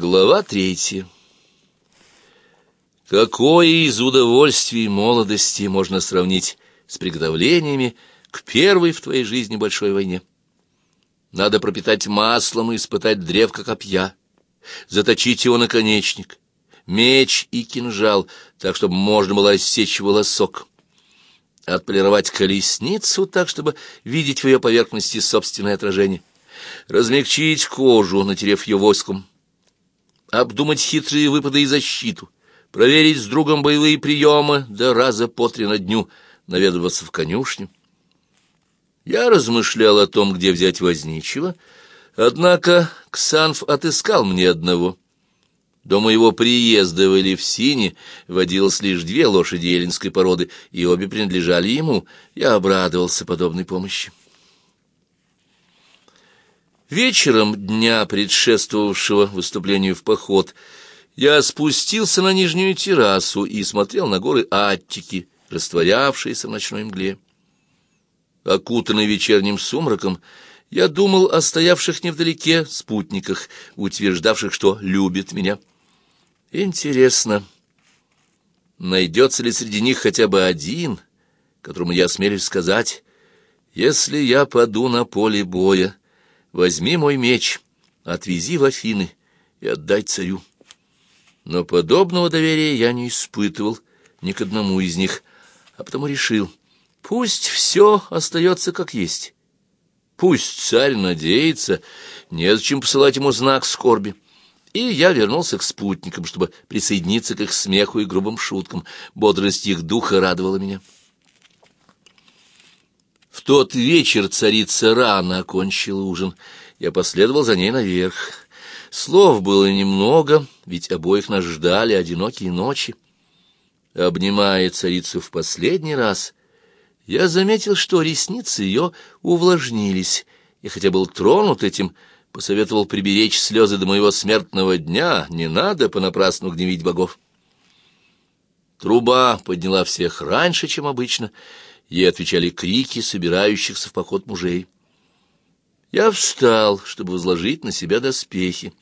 Глава третья. Какое из удовольствий молодости можно сравнить с приготовлениями к первой в твоей жизни большой войне? Надо пропитать маслом и испытать древко копья, заточить его наконечник, меч и кинжал, так, чтобы можно было осечь волосок, отполировать колесницу так, чтобы видеть в ее поверхности собственное отражение, размягчить кожу, натерев ее воском, обдумать хитрые выпады и защиту, проверить с другом боевые приемы, да раза по три на дню наведываться в конюшню. Я размышлял о том, где взять возничего, однако Ксанф отыскал мне одного. До моего приезда в Элевсине водилось лишь две лошади эллинской породы, и обе принадлежали ему. Я обрадовался подобной помощи. Вечером дня, предшествовавшего выступлению в поход, я спустился на нижнюю террасу и смотрел на горы Аттики, растворявшиеся в ночной мгле. Окутанный вечерним сумраком, я думал о стоявших невдалеке спутниках, утверждавших, что любят меня. Интересно, найдется ли среди них хотя бы один, которому я осмелюсь сказать, «Если я паду на поле боя, Возьми мой меч, отвези в Афины и отдай царю. Но подобного доверия я не испытывал ни к одному из них, а потому решил, пусть все остается как есть. Пусть царь надеется, незачем посылать ему знак скорби. И я вернулся к спутникам, чтобы присоединиться к их смеху и грубым шуткам. Бодрость их духа радовала меня. В тот вечер царица рано окончила ужин. Я последовал за ней наверх. Слов было немного, ведь обоих нас ждали одинокие ночи. Обнимая царицу в последний раз, я заметил, что ресницы ее увлажнились, и хотя был тронут этим, посоветовал приберечь слезы до моего смертного дня, не надо понапрасну гневить богов. Труба подняла всех раньше, чем обычно, — Ей отвечали крики собирающихся в поход мужей. Я встал, чтобы возложить на себя доспехи.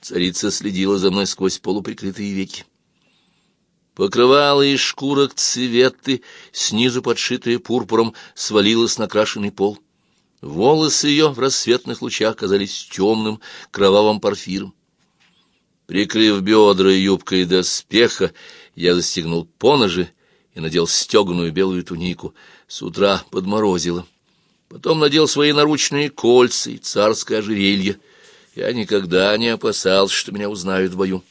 Царица следила за мной сквозь полуприкрытые веки. Покрывало из шкурок цветы, снизу подшитые пурпуром, свалилось на крашеный пол. Волосы ее в рассветных лучах казались темным, кровавым порфиром. Прикрыв бедра юбкой доспеха, я застегнул поножи и надел стеганую белую тунику. С утра подморозило. Потом надел свои наручные кольца и царское ожерелье. Я никогда не опасался, что меня узнают в бою.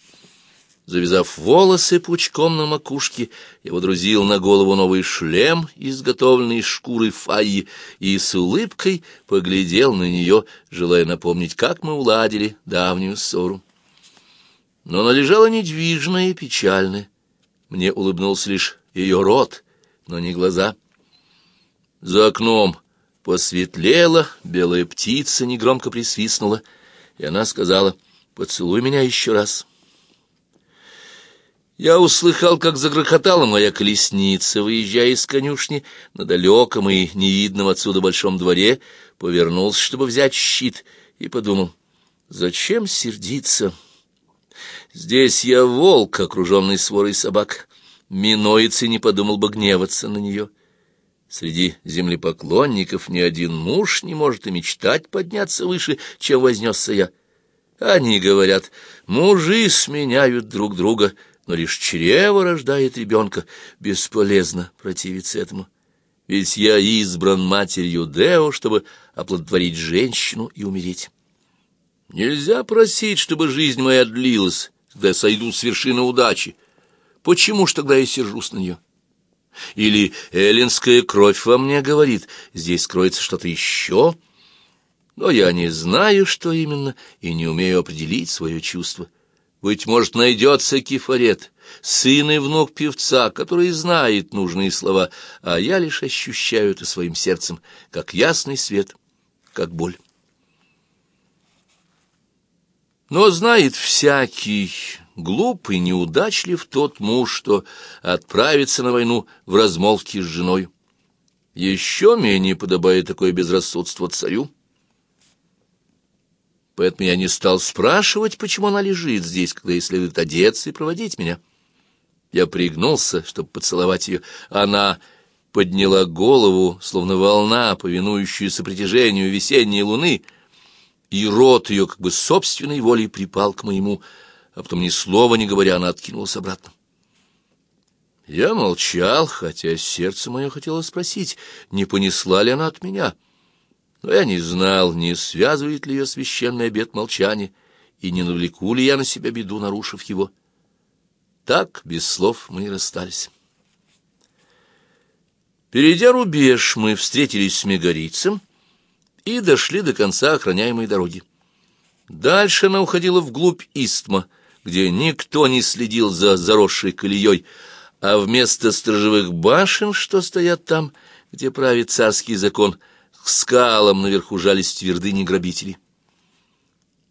Завязав волосы пучком на макушке, я водрузил на голову новый шлем, изготовленный из шкуры фаи, и с улыбкой поглядел на нее, желая напомнить, как мы уладили давнюю ссору. Но она лежала недвижная и печальная. Мне улыбнулся лишь ее рот, но не глаза. За окном посветлело, белая птица негромко присвистнула, и она сказала «Поцелуй меня еще раз». Я услыхал, как загрохотала моя колесница, выезжая из конюшни на далеком и невидном отсюда большом дворе, повернулся, чтобы взять щит, и подумал, зачем сердиться? Здесь я волк, окруженный сворой собак. Миноиц и не подумал бы гневаться на нее. Среди землепоклонников ни один муж не может и мечтать подняться выше, чем вознесся я. Они говорят, мужи сменяют друг друга, но лишь чрево рождает ребенка. Бесполезно противиться этому. Ведь я избран матерью Део, чтобы оплодотворить женщину и умереть. Нельзя просить, чтобы жизнь моя длилась, когда я сойду с вершины удачи. Почему ж тогда я сержусь на нее? Или эллинская кровь во мне говорит, здесь кроется что-то еще? Но я не знаю, что именно, и не умею определить свое чувство. Быть может, найдется кефарет, сын и внук певца, который знает нужные слова, а я лишь ощущаю это своим сердцем, как ясный свет, как боль. Но знает всякий, глуп и неудачлив тот муж, что отправится на войну в размолвке с женой. Еще менее подобает такое безрассудство царю. поэтому я не стал спрашивать, почему она лежит здесь, когда ей следует одеться и проводить меня. Я пригнулся, чтобы поцеловать ее. Она подняла голову, словно волна, повинующаяся притяжению весенней луны, и рот ее как бы собственной волей припал к моему, а потом ни слова не говоря, она откинулась обратно. Я молчал, хотя сердце мое хотело спросить, не понесла ли она от меня. Но я не знал, не связывает ли ее священный обет молчания, и не навлеку ли я на себя беду, нарушив его. Так, без слов, мы и расстались. Перейдя рубеж, мы встретились с Мегарицем и дошли до конца охраняемой дороги. Дальше она уходила вглубь Истма, где никто не следил за заросшей колеей, а вместо сторожевых башен, что стоят там, где правит царский закон, к скалам наверху жались твердыни грабителей.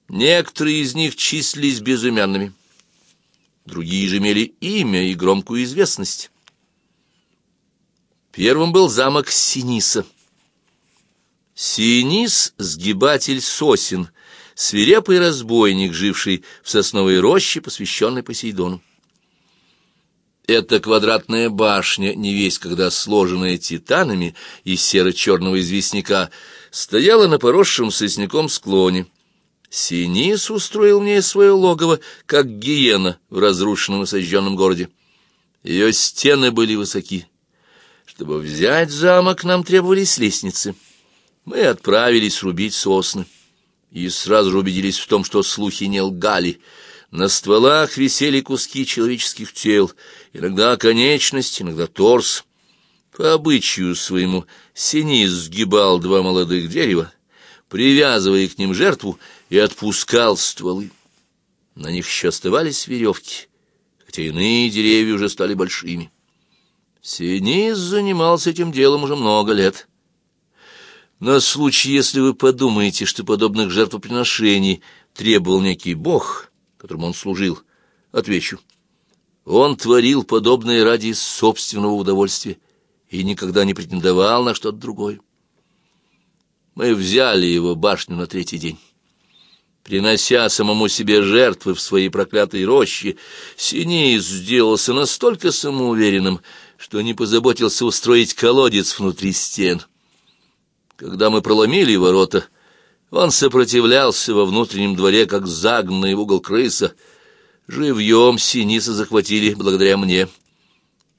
Некоторые из них числились безымянными, другие же имели имя и громкую известность. Первым был замок Синиса. Синис — сгибатель сосен, свирепый разбойник, живший в сосновой роще, посвященной Посейдону. Эта квадратная башня, не весь когда сложенная титанами из серо-черного известняка, стояла на поросшем сосняком склоне. Синис устроил мне свое логово, как гиена в разрушенном и сожженном городе. Ее стены были высоки, чтобы взять замок, нам требовались лестницы. Мы отправились рубить сосны. И сразу же убедились в том, что слухи не лгали. На стволах висели куски человеческих тел, иногда конечность, иногда торс. По обычаю своему Синиз сгибал два молодых дерева, привязывая к ним жертву, и отпускал стволы. На них еще оставались веревки, хотя иные деревья уже стали большими. Синиз занимался этим делом уже много лет. На случай, если вы подумаете, что подобных жертвоприношений требовал некий бог, которому он служил, отвечу. Он творил подобное ради собственного удовольствия и никогда не претендовал на что-то другое. Мы взяли его башню на третий день. Принося самому себе жертвы в своей проклятой роще, Синиз сделался настолько самоуверенным, что не позаботился устроить колодец внутри стен. Когда мы проломили ворота, он сопротивлялся во внутреннем дворе, как загнанный в угол крыса. Живьем синица захватили благодаря мне.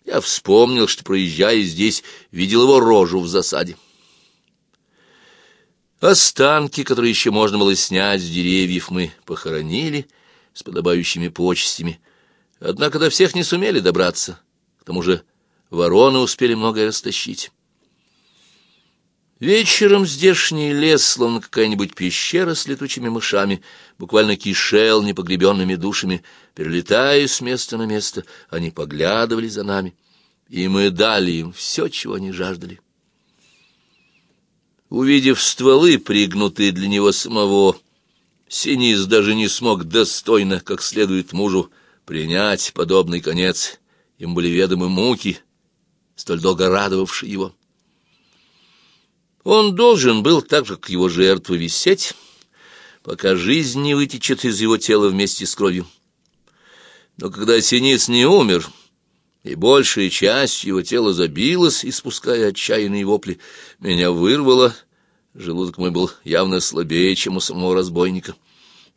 Я вспомнил, что, проезжая здесь, видел его рожу в засаде. Останки, которые еще можно было снять с деревьев, мы похоронили с подобающими почестями. Однако до всех не сумели добраться. К тому же Вороны успели многое растащить. Вечером здешний лес, словно какая-нибудь пещера с летучими мышами, буквально кишел непогребенными душами. Перелетая с места на место, они поглядывали за нами, и мы дали им все, чего они жаждали. Увидев стволы, пригнутые для него самого, Синиз даже не смог достойно, как следует мужу, принять подобный конец. Им были ведомы муки — столь долго радовавший его. Он должен был, так же, как его жертва, висеть, пока жизнь не вытечет из его тела вместе с кровью. Но когда Синис не умер, и большая часть его тела забилась, испуская отчаянные вопли, меня вырвало, желудок мой был явно слабее, чем у самого разбойника.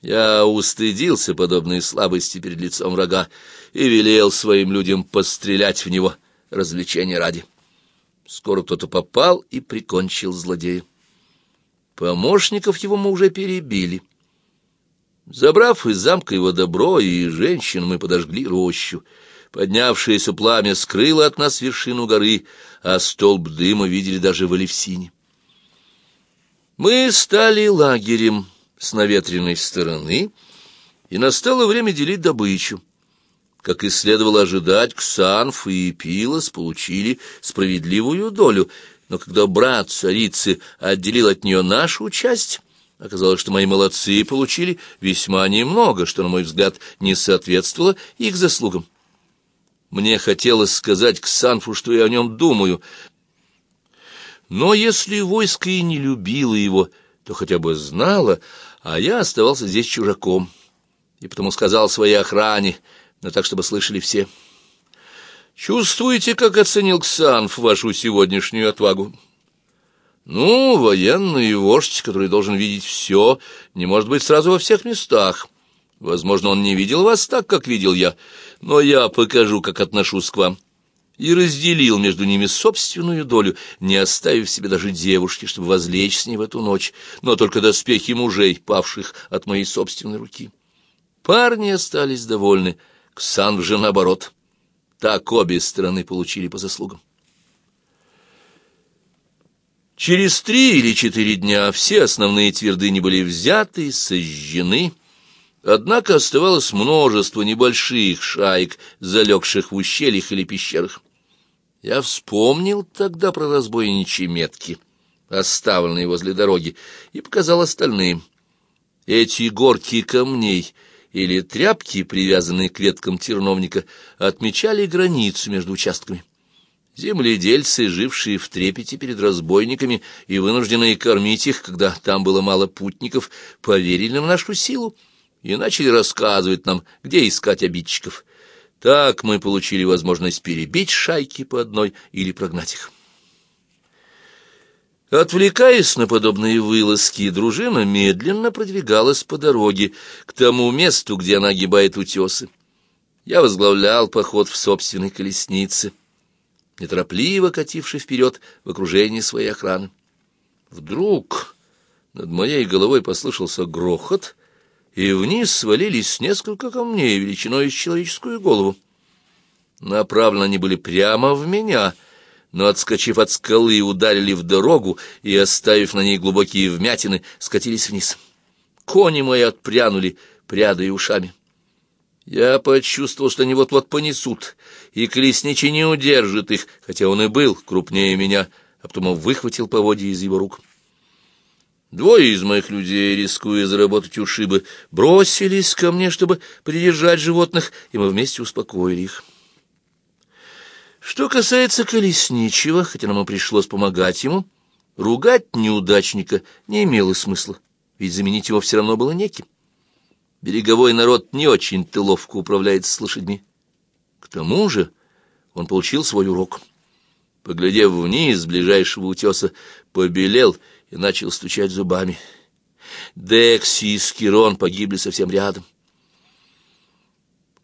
Я устыдился подобной слабости перед лицом врага и велел своим людям пострелять в него — развлечения ради. Скоро кто-то попал и прикончил злодея. Помощников его мы уже перебили. Забрав из замка его добро и женщин, мы подожгли рощу. Поднявшееся пламя скрыло от нас вершину горы, а столб дыма видели даже в Алевсине. Мы стали лагерем с наветренной стороны, и настало время делить добычу. Как и следовало ожидать, Ксанф и Пилос получили справедливую долю, но когда брат царицы отделил от нее нашу часть, оказалось, что мои молодцы получили весьма немного, что, на мой взгляд, не соответствовало их заслугам. Мне хотелось сказать Ксанфу, что я о нем думаю, но если войско и не любило его, то хотя бы знала, а я оставался здесь чужаком, и потому сказал своей охране, но так, чтобы слышали все. «Чувствуете, как оценил Ксанф вашу сегодняшнюю отвагу?» «Ну, военный вождь, который должен видеть все, не может быть сразу во всех местах. Возможно, он не видел вас так, как видел я, но я покажу, как отношусь к вам» и разделил между ними собственную долю, не оставив себе даже девушки, чтобы возлечь с ней в эту ночь, но только доспехи мужей, павших от моей собственной руки. Парни остались довольны, Ксан же наоборот. Так обе стороны получили по заслугам. Через три или четыре дня все основные твердыни были взяты, сожжены, Однако оставалось множество небольших шаек, залегших в ущельях или пещерах. Я вспомнил тогда про разбойничьи метки, оставленные возле дороги, и показал остальным. Эти горки камней или тряпки, привязанные к веткам терновника, отмечали границу между участками. Земледельцы, жившие в трепете перед разбойниками и вынужденные кормить их, когда там было мало путников, поверили в нашу силу и начали рассказывать нам, где искать обидчиков. Так мы получили возможность перебить шайки по одной или прогнать их. Отвлекаясь на подобные вылазки, дружина медленно продвигалась по дороге к тому месту, где она огибает утесы. Я возглавлял поход в собственной колеснице, неторопливо кативший вперед в окружении своей охраны. Вдруг над моей головой послышался грохот — и вниз свалились несколько камней величиной с человеческую голову. Направлены они были прямо в меня, но, отскочив от скалы, ударили в дорогу и, оставив на ней глубокие вмятины, скатились вниз. Кони мои отпрянули, прядая ушами. Я почувствовал, что они вот-вот понесут, и колесничий не удержит их, хотя он и был крупнее меня, а потом выхватил поводья из его рук. Двое из моих людей, рискуя заработать ушибы, бросились ко мне, чтобы придержать животных, и мы вместе успокоили их. Что касается колесничего, хотя нам и пришлось помогать ему, ругать неудачника не имело смысла, ведь заменить его все равно было неким. Береговой народ не очень-то ловко управляется с лошадьми. К тому же он получил свой урок. Поглядев вниз с ближайшего утеса, побелел и начал стучать зубами. Декси и Скирон погибли совсем рядом.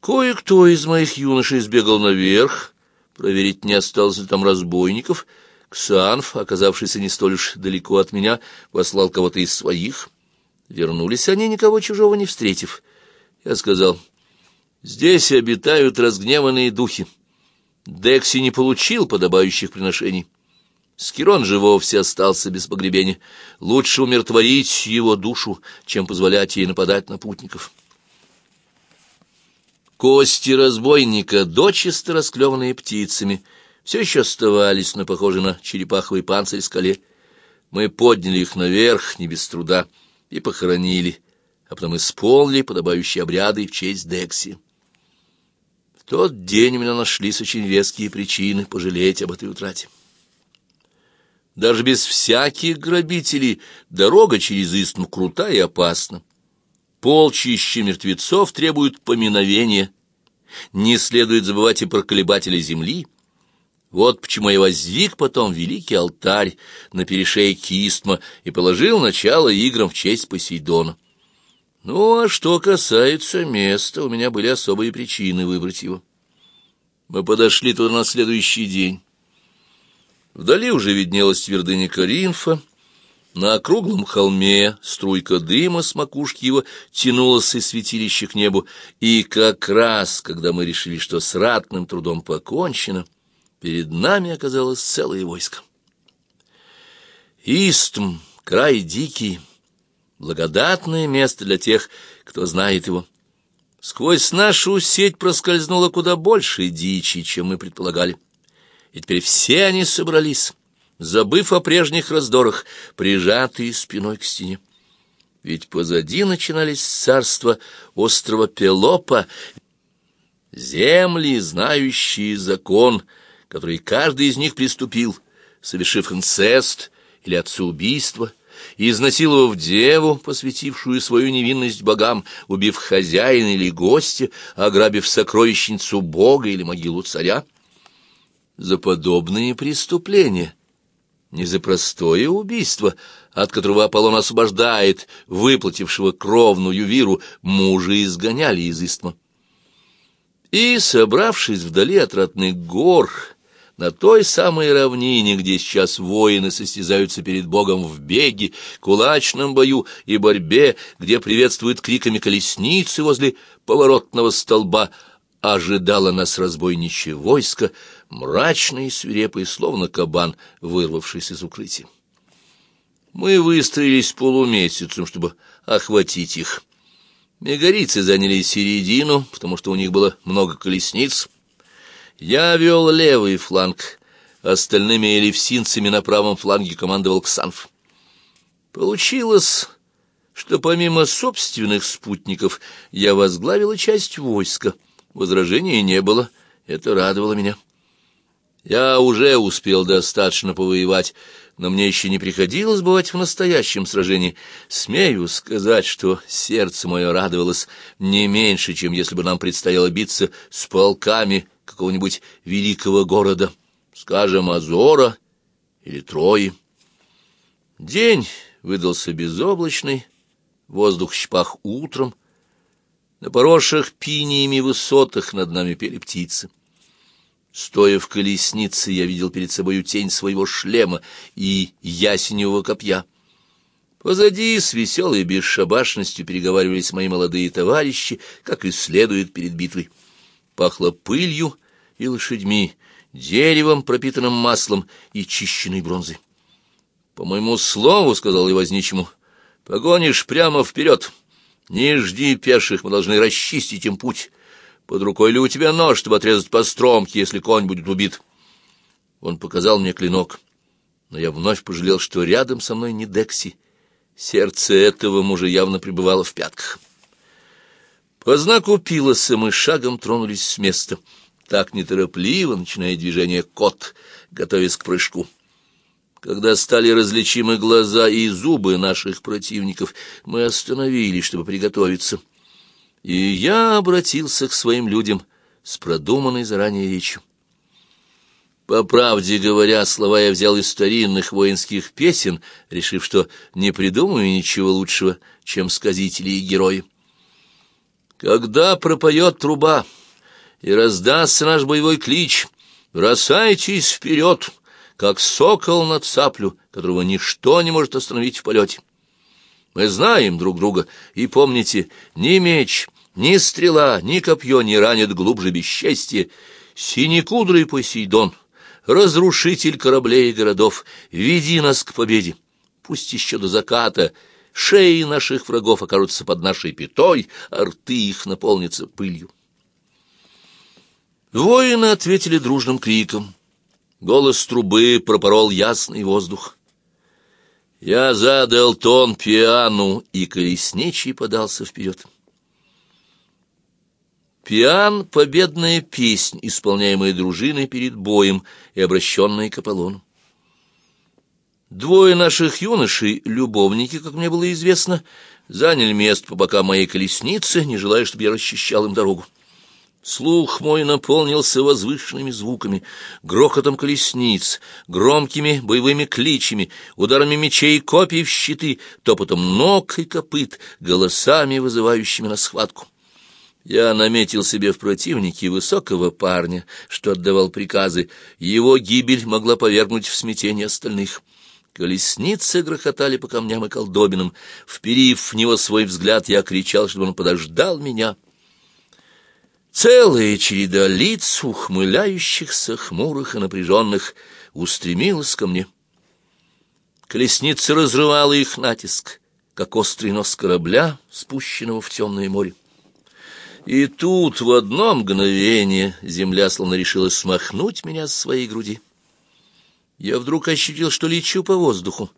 Кое-кто из моих юношей сбегал наверх, проверить, не осталось ли там разбойников. Ксанф, оказавшийся не столь уж далеко от меня, послал кого-то из своих. Вернулись они, никого чужого не встретив. Я сказал, здесь обитают разгневанные духи. Декси не получил подобающих приношений. Скирон же вовсе остался без погребения. Лучше умиротворить его душу, чем позволять ей нападать на путников. Кости разбойника, дочисто расклеванные птицами, все еще оставались на похожей на черепаховый панцирь скале. Мы подняли их наверх, не без труда, и похоронили, а потом исполнили подобающие обряды в честь Декси. В тот день у меня нашлись очень веские причины пожалеть об этой утрате. Даже без всяких грабителей дорога через Истм крута и опасна. Полчища мертвецов требуют поминовения. Не следует забывать и про колебателя земли. Вот почему я воздвиг потом великий алтарь на перешейке Истма и положил начало играм в честь Посейдона. Ну, а что касается места, у меня были особые причины выбрать его. Мы подошли туда на следующий день. Вдали уже виднелась твердыня Каринфа. На округлом холме струйка дыма с макушки его тянулась из святилища к небу, и как раз, когда мы решили, что с ратным трудом покончено, перед нами оказалось целое войско. Истм, край дикий, благодатное место для тех, кто знает его. Сквозь нашу сеть проскользнуло куда больше дичи, чем мы предполагали и теперь все они собрались, забыв о прежних раздорах, прижатые спиной к стене. Ведь позади начинались царства острова Пелопа, земли, знающие закон, который каждый из них приступил, совершив инцест или отцеубийство, изнасиловав деву, посвятившую свою невинность богам, убив хозяина или гостя, ограбив сокровищницу бога или могилу царя. За подобные преступления, не за простое убийство, от которого Аполлон освобождает выплатившего кровную виру, мужа изгоняли из Истма. И, собравшись вдали от родных гор, на той самой равнине, где сейчас воины состязаются перед Богом в беге, кулачном бою и борьбе, где приветствуют криками колесницы возле поворотного столба, ожидало нас разбойничье войско, мрачное и свирепое, словно кабан, вырвавшийся из укрытия. Мы выстроились полумесяцем, чтобы охватить их. Мегарийцы заняли середину, потому что у них было много колесниц — я вел левый фланг, остальными элевсинцами на правом фланге командовал Ксанф. Получилось, что помимо собственных спутников я возглавила часть войска. Возражений не было, это радовало меня. Я уже успел достаточно повоевать, но мне еще не приходилось бывать в настоящем сражении. Смею сказать, что сердце мое радовалось не меньше, чем если бы нам предстояло биться с полками какого-нибудь великого города, скажем, Азора или Трои. День выдался безоблачный, воздух щпах утром, на поросших пиниями высотах над нами пели птицы. Стоя в колеснице, я видел перед собою тень своего шлема и ясеневого копья. Позади с веселой бесшабашностью переговаривались мои молодые товарищи, как и следует перед битвой. Пахло пылью и лошадьми, деревом, пропитанным маслом и чищенной бронзой. «По моему слову, — сказал я возничему, — погонишь прямо вперед. Не жди пеших, мы должны расчистить им путь. Под рукой ли у тебя нож, чтобы отрезать по стромке, если конь будет убит?» Он показал мне клинок, но я вновь пожалел, что рядом со мной не Декси. Сердце этого мужа явно пребывало в пятках. По знаку Пилоса мы шагом тронулись с места — так неторопливо, начиная движение кот, готовясь к прыжку. Когда стали различимы глаза и зубы наших противников, мы остановились, чтобы приготовиться. И я обратился к своим людям с продуманной заранее речью. По правде говоря, слова я взял из старинных воинских песен, решив, что не придумаю ничего лучшего, чем сказители и герои. Когда пропоет труба, и раздастся наш боевой клич. Бросайтесь вперед, как сокол на цаплю, которого ничто не может остановить в полете. Мы знаем друг друга, и помните, ни меч, ни стрела, ни копье не ранят глубже бесчестия. Синекудрый Посейдон, разрушитель кораблей и городов, веди нас к победе. Пусть еще до заката шеи наших врагов окажутся под нашей пятой, а рты их наполнятся пылью. Воины ответили дружным криком. Голос трубы пропорол ясный воздух. Я задал тон пиану, и колесничий подался вперед. Пиан — победная песнь, исполняемая дружиной перед боем и обращенная к Аполлону. Двое наших юношей, любовники, как мне было известно, заняли место по бокам моей колесницы, не желая, чтобы я расчищал им дорогу. Слух мой наполнился возвышенными звуками, грохотом колесниц, громкими боевыми кличами, ударами мечей и копий в щиты, топотом ног и копыт, голосами, вызывающими на схватку. Я наметил себе в противнике высокого парня, что отдавал приказы, его гибель могла повергнуть в смятение остальных. Колесницы грохотали по камням и колдобинам. Вперив в него свой взгляд, я кричал, чтобы он подождал меня — Целая череда лиц, ухмыляющихся, хмурых и напряженных, устремилась ко мне. Колесница разрывала их натиск, как острый нос корабля, спущенного в темное море. И тут в одно мгновение земля словно решила смахнуть меня с своей груди. Я вдруг ощутил, что лечу по воздуху,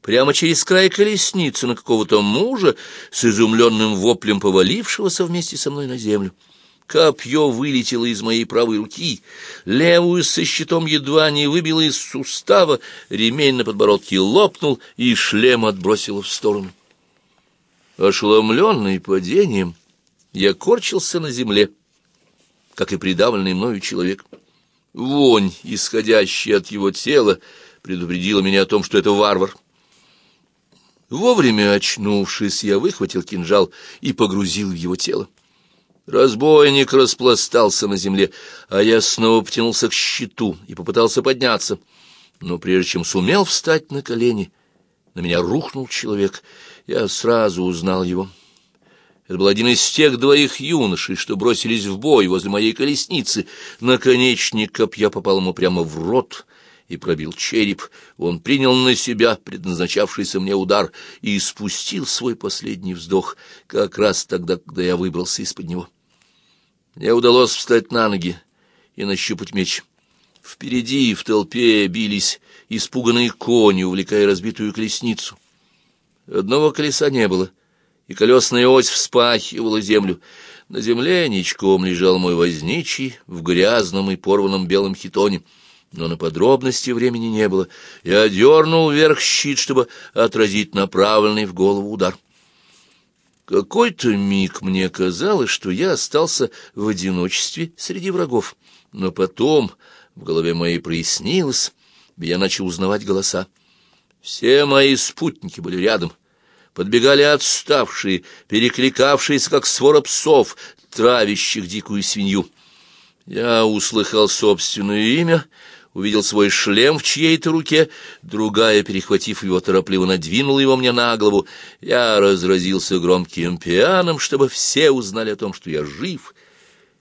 прямо через край колесницы на какого-то мужа с изумленным воплем повалившегося вместе со мной на землю. Копье вылетело из моей правой руки, левую со щитом едва не выбило из сустава, ремень на подбородке лопнул и шлем отбросило в сторону. Ошеломленный падением, я корчился на земле, как и придавленный мною человек. Вонь, исходящая от его тела, предупредила меня о том, что это варвар. Вовремя очнувшись, я выхватил кинжал и погрузил в его тело. Разбойник распластался на земле, а я снова потянулся к щиту и попытался подняться. Но прежде чем сумел встать на колени, на меня рухнул человек. Я сразу узнал его. Это был один из тех двоих юношей, что бросились в бой возле моей колесницы. Наконечник копья попал ему прямо в рот и пробил череп. Он принял на себя предназначавшийся мне удар и спустил свой последний вздох, как раз тогда, когда я выбрался из-под него. Мне удалось встать на ноги и нащупать меч. Впереди в толпе бились испуганные кони, увлекая разбитую колесницу. Одного колеса не было, и колесная ось вспахивала землю. На земле ничком лежал мой возничий в грязном и порванном белом хитоне, но на подробности времени не было. Я дернул вверх щит, чтобы отразить направленный в голову удар. Какой-то миг мне казалось, что я остался в одиночестве среди врагов, но потом в голове моей прояснилось, и я начал узнавать голоса. Все мои спутники были рядом, подбегали отставшие, перекликавшиеся, как свора псов, травящих дикую свинью. Я услыхал собственное имя — увидел свой шлем в чьей-то руке, другая, перехватив его, торопливо надвинула его мне на голову. Я разразился громким пианом, чтобы все узнали о том, что я жив,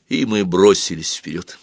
и мы бросились вперед.